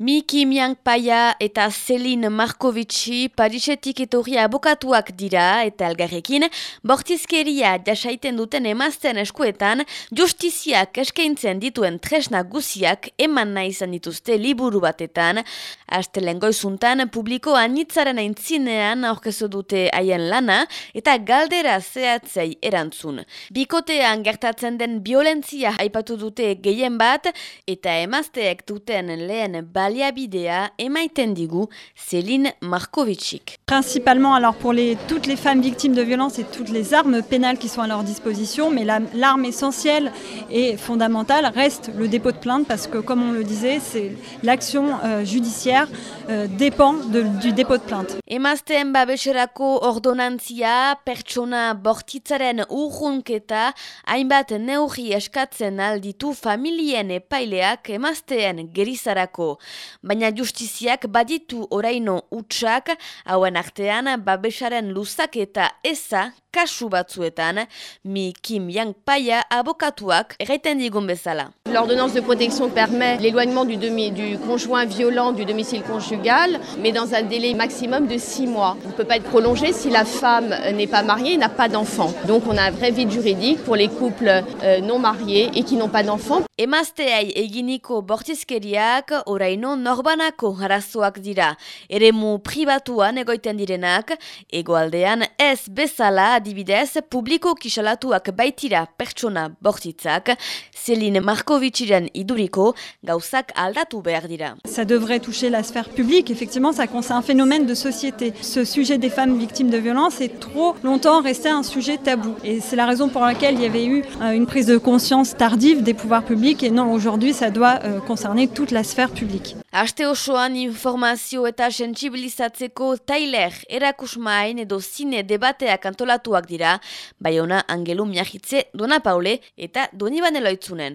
Miki Miang Paya eta Selin Markovitsi Parisetik etorri abokatuak dira eta algarrekin bortizkeria jasaiten duten emazten eskuetan justiziak eskaintzen dituen tresna guziak eman nahi izan dituzte liburu batetan. Azte goizuntan publiko anitzaren aintzinean aurkezu dute haien lana eta galdera zehatzei erantzun. Bikotean gertatzen den violentzia aipatu dute gehien bat eta emazteek duten lehen bat baliabidea emaiten digu Céline Markovitchik. Principalement alors pour les, toutes les femmes victimes de violences et toutes les armes pénales qui sont à leur disposition, mais l'arme essentielle et fondamentale reste le dépôt de plainte parce que comme on le disait, c'est l'action euh, judiciaire euh, dépend de, du dépôt de plainte. Emazten babeserako ordonantzia pertsona bortitzaren urrunketa hainbat neurri eskatzen alditu familien epaileak emazteen gerizarako. Baina justiziak baditu oraino utxak, hauen artean babesaren luzak eta eza kasu batzuetan, mi Kim Yang Paya abokatuak erraiten digun bezala. L'ordonnance de protection permet l'éloignement du, du conjoint violent du domicile conjugal, mais dans un délai maximum de six mois. On ne peut pas être prolongé si la femme n'est pas mariée et n'a pas d'enfant. Donc on a un vrai vide juridique pour les couples euh, non mariés et qui n'ont pas d'enfant. Emazteai eginiko bortizkeriak oraino norbanako arazoak dira. Eremu pribatuan egoiten direnak, egoaldean ez bezala adibidez publiko kisalatuak baitira pertsona bortitzak, Céline Markovitchiren iduriko gauzak aldatu behar dira. Ça devrait toucher la sphère publique, effectivement, ça concerne un phénomène de société. Ce sujet des femmes victimes de violences est trop longtemps resté un sujet tabou. Et c'est la raison pour laquelle il y avait eu euh, une prise de conscience tardive des pouvoirs publics et non, aujourd'hui, ça doit euh, concerner toute la sphère publique. Aste osoan informazio eta sentsibilizatzeko tailer erakusmain edo zine debateak antolatuak dira, bai ona angelu Dona Paule eta Doni Baneloitzunen.